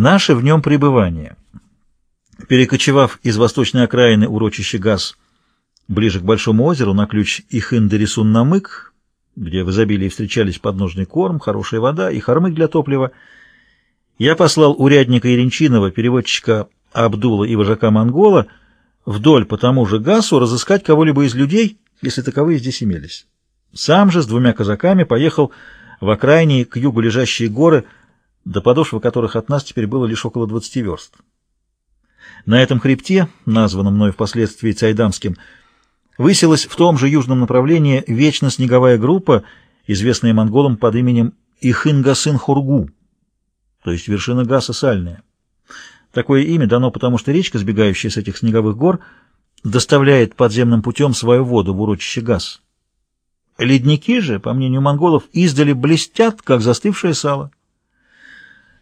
Наше в нем пребывание. Перекочевав из восточной окраины урочища Газ ближе к Большому озеру на ключ Ихын-Дерисун-Намык, где в изобилии встречались подножный корм, хорошая вода и хормык для топлива, я послал урядника Иринчинова, переводчика Абдула и вожака Монгола, вдоль по тому же Гасу разыскать кого-либо из людей, если таковые здесь имелись. Сам же с двумя казаками поехал в окраине к югу лежащие горы, до подошвы которых от нас теперь было лишь около 20 верст. На этом хребте, названном мной впоследствии Цайдамским, высилась в том же южном направлении вечно снеговая группа, известная монголам под именем Ихынгасан-Хургу, то есть вершина Гаса Сальная. Такое имя дано потому, что речка, сбегающая с этих снеговых гор, доставляет подземным путем свою воду в урочище Гас. Ледники же, по мнению монголов, издали блестят, как застывшее сало.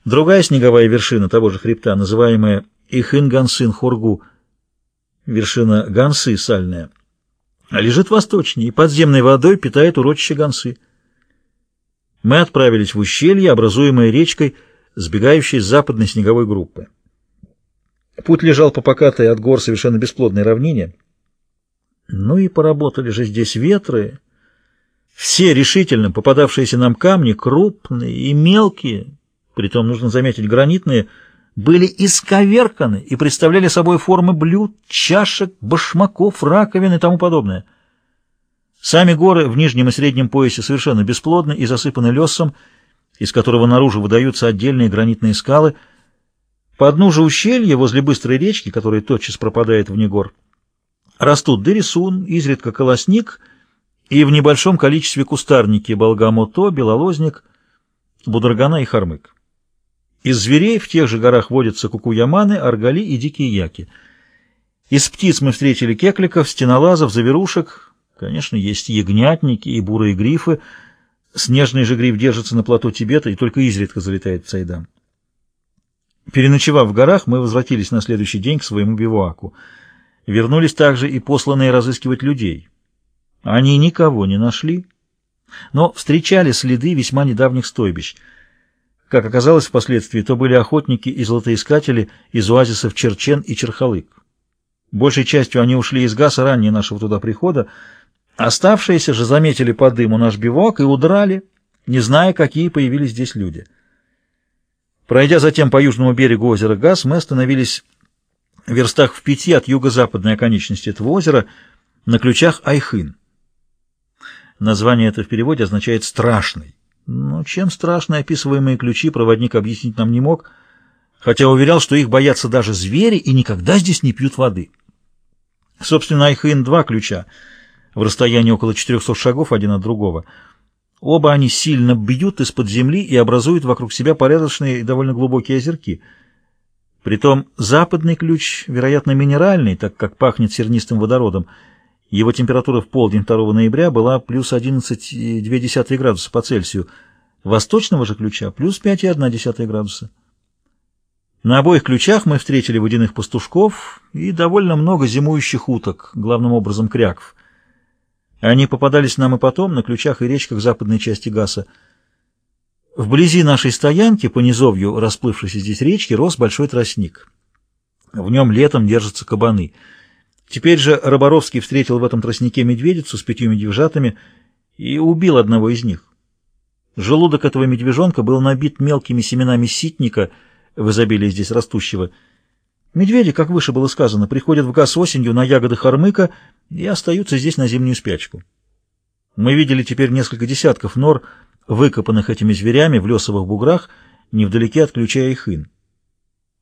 Другая снеговая вершина того же хребта, называемая Ихын-Гансын-Хургу, вершина Гансы сальная, лежит восточнее и подземной водой питает урочище Гансы. Мы отправились в ущелье, образуемое речкой, сбегающей с западной снеговой группы. Путь лежал по покатой от гор совершенно бесплодной равнине. Ну и поработали же здесь ветры. Все решительно попадавшиеся нам камни, крупные и мелкие, притом, нужно заметить, гранитные, были исковерканы и представляли собой формы блюд, чашек, башмаков, раковин и тому подобное. Сами горы в нижнем и среднем поясе совершенно бесплодны и засыпаны лесом, из которого наружу выдаются отдельные гранитные скалы. По дну же ущелья, возле быстрой речки, которая тотчас пропадает вне гор, растут дырисун, изредка колосник и в небольшом количестве кустарники болгамото, белолозник, будрагана и хармык. Из зверей в тех же горах водятся кукуяманы, аргали и дикие яки. Из птиц мы встретили кекликов, стенолазов, заверушек. Конечно, есть ягнятники и бурые грифы. Снежный же гриф держится на плато Тибета и только изредка залетает в Цайдам. Переночевав в горах, мы возвратились на следующий день к своему бивуаку. Вернулись также и посланные разыскивать людей. Они никого не нашли, но встречали следы весьма недавних стойбищ — как оказалось впоследствии, то были охотники и золотоискатели из оазисов Черчен и Черхалык. Большей частью они ушли из Гаса ранее нашего туда прихода. Оставшиеся же заметили по дыму наш бивак и удрали, не зная, какие появились здесь люди. Пройдя затем по южному берегу озера Гас, мы остановились в верстах в пяти от юго-западной оконечности этого озера на ключах Айхын. Название это в переводе означает «страшный». Но чем страшны описываемые ключи, проводник объяснить нам не мог, хотя уверял, что их боятся даже звери и никогда здесь не пьют воды. Собственно, Айхын два ключа, в расстоянии около 400 шагов один от другого. Оба они сильно бьют из-под земли и образуют вокруг себя порядочные и довольно глубокие озерки. Притом западный ключ, вероятно, минеральный, так как пахнет сернистым водородом, его температура в полдень 2 ноября была плюс 11,2 градуса по Цельсию, восточного же ключа плюс 5,1 градуса. На обоих ключах мы встретили водяных пастушков и довольно много зимующих уток, главным образом кряков. Они попадались нам и потом на ключах и речках западной части Гаса. Вблизи нашей стоянки, по низовью расплывшейся здесь речки, рос большой тростник. В нем летом держатся кабаны — Теперь же Роборовский встретил в этом тростнике медведицу с пятью медвежатами и убил одного из них. Желудок этого медвежонка был набит мелкими семенами ситника в изобилии здесь растущего. Медведи, как выше было сказано, приходят в газ осенью на ягоды хормыка и остаются здесь на зимнюю спячку. Мы видели теперь несколько десятков нор, выкопанных этими зверями в лесовых буграх, невдалеке от ключа Ихын.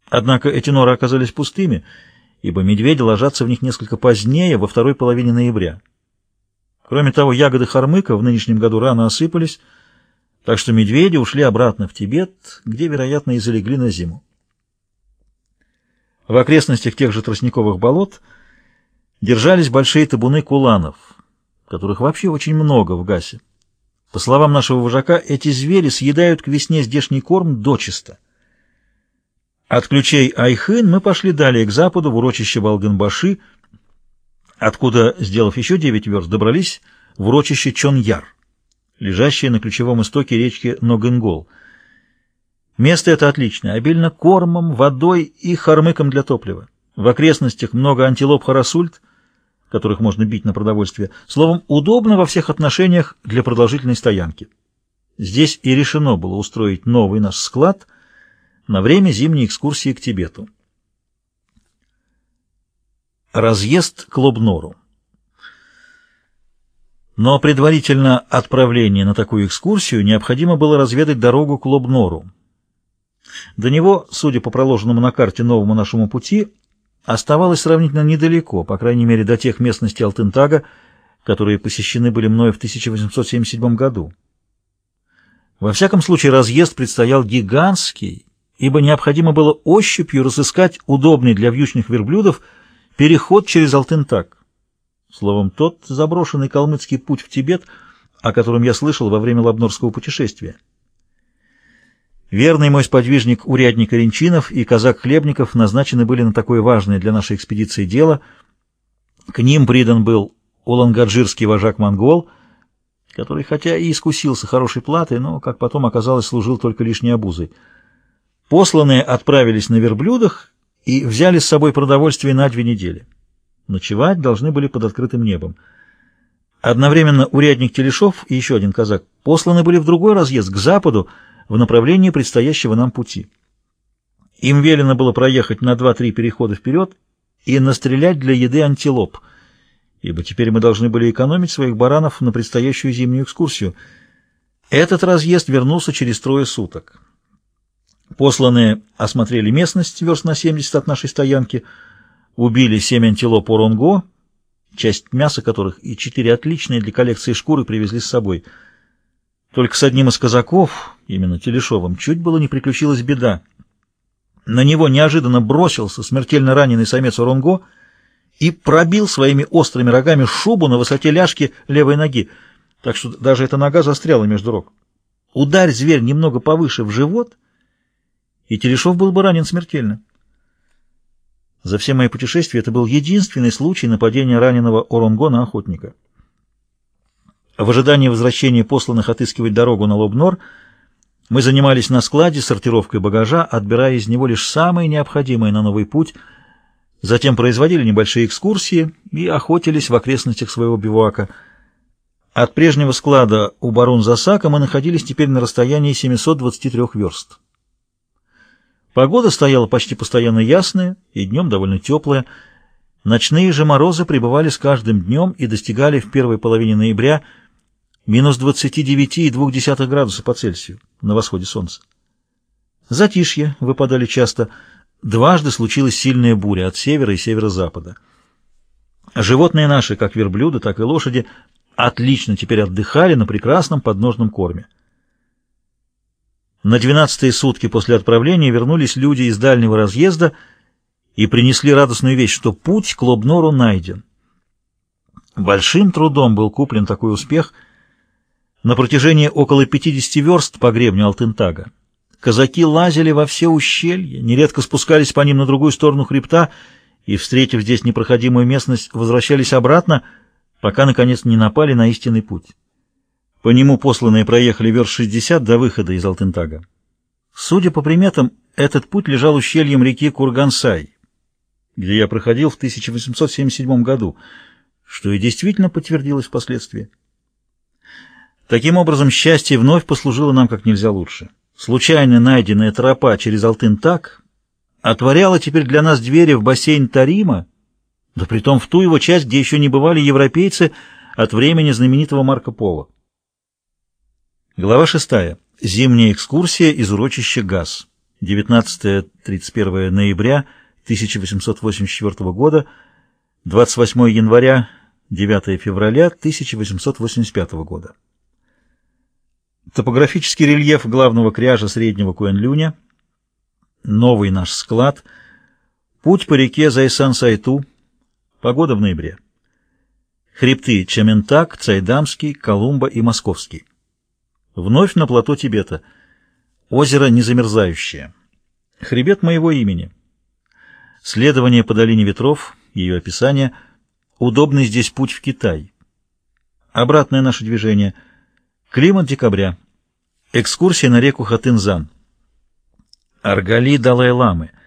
Однако эти норы оказались пустыми — ибо медведи ложатся в них несколько позднее, во второй половине ноября. Кроме того, ягоды хормыка в нынешнем году рано осыпались, так что медведи ушли обратно в Тибет, где, вероятно, и залегли на зиму. В окрестностях тех же тростниковых болот держались большие табуны куланов, которых вообще очень много в Гасе. По словам нашего вожака, эти звери съедают к весне здешний корм дочисто. От ключей Айхын мы пошли далее к западу, в урочище Балганбаши, откуда, сделав еще девять верст, добрались в урочище Чоньяр, лежащее на ключевом истоке речки Ногенгол. Место это отличное, обильно кормом, водой и хормыком для топлива. В окрестностях много антилоп-харасульт, которых можно бить на продовольствие. Словом, удобно во всех отношениях для продолжительной стоянки. Здесь и решено было устроить новый наш склад на время зимней экскурсии к Тибету. Разъезд к Лобнору. Но предварительно отправление на такую экскурсию необходимо было разведать дорогу к Лобнору. До него, судя по проложенному на карте новому нашему пути, оставалось сравнительно недалеко, по крайней мере до тех местностей Алтентага, которые посещены были мною в 1877 году. Во всяком случае, разъезд предстоял гигантский, ибо необходимо было ощупью разыскать удобный для вьючных верблюдов переход через Алтентаг. Словом, тот заброшенный калмыцкий путь в Тибет, о котором я слышал во время лабнорского путешествия. Верный мой сподвижник урядник Оренчинов и казак Хлебников назначены были на такое важное для нашей экспедиции дело. К ним придан был улангаджирский вожак-монгол, который хотя и искусился хорошей платой, но, как потом оказалось, служил только лишней обузой. Посланные отправились на верблюдах и взяли с собой продовольствие на две недели. Ночевать должны были под открытым небом. Одновременно урядник Телешов и еще один казак посланы были в другой разъезд, к западу, в направлении предстоящего нам пути. Им велено было проехать на два-три перехода вперед и настрелять для еды антилоп, ибо теперь мы должны были экономить своих баранов на предстоящую зимнюю экскурсию. Этот разъезд вернулся через трое суток. Посланные осмотрели местность верст на 70 от нашей стоянки, убили семь антилоп оронго, часть мяса которых и четыре отличные для коллекции шкуры привезли с собой – только с одним из казаков, именно Телешовым, чуть было не приключилась беда. На него неожиданно бросился смертельно раненый самец Оронго и пробил своими острыми рогами шубу на высоте ляжки левой ноги, так что даже эта нога застряла между рог. Ударь зверь немного повыше в живот, и Телешов был бы ранен смертельно. За все мои путешествия это был единственный случай нападения раненого Оронго на охотника. В ожидании возвращения посланных отыскивать дорогу на Лобнор мы занимались на складе сортировкой багажа, отбирая из него лишь самое необходимое на новый путь, затем производили небольшие экскурсии и охотились в окрестностях своего бивуака. От прежнего склада у Барун-Засака мы находились теперь на расстоянии 723 верст. Погода стояла почти постоянно ясная и днем довольно теплая. Ночные же морозы пребывали с каждым днем и достигали в первой половине ноября – минус 29,2 градуса по Цельсию на восходе солнца. Затишье выпадали часто. Дважды случилась сильная буря от севера и северо-запада. Животные наши, как верблюды, так и лошади, отлично теперь отдыхали на прекрасном подножном корме. На двенадцатые сутки после отправления вернулись люди из дальнего разъезда и принесли радостную вещь, что путь к Лобнору найден. Большим трудом был куплен такой успех – на протяжении около 50 верст по гребню Алтентага. Казаки лазили во все ущелья, нередко спускались по ним на другую сторону хребта и, встретив здесь непроходимую местность, возвращались обратно, пока, наконец, не напали на истинный путь. По нему посланные проехали верст 60 до выхода из Алтентага. Судя по приметам, этот путь лежал ущельем реки Кургансай, где я проходил в 1877 году, что и действительно подтвердилось впоследствии. Таким образом, счастье вновь послужило нам как нельзя лучше. Случайно найденная тропа через Алтын-Так отворяла теперь для нас двери в бассейн Тарима, да притом в ту его часть, где еще не бывали европейцы от времени знаменитого Марко Поло. Глава 6. Зимняя экскурсия из урочища ГАЗ. 19-31 ноября 1884 года, 28 января, 9 февраля 1885 года. Топографический рельеф главного кряжа среднего Куэнлюня, новый наш склад, путь по реке Зайсан-Сайту, погода в ноябре. Хребты Чаментак, Цайдамский, Колумба и Московский. Вновь на плато Тибета. Озеро незамерзающее. Хребет моего имени. Следование по долине ветров, ее описание. Удобный здесь путь в Китай. Обратное наше движение – Климат декабря. Экскурсия на реку Хатынзан. Аргали Далай-Ламы —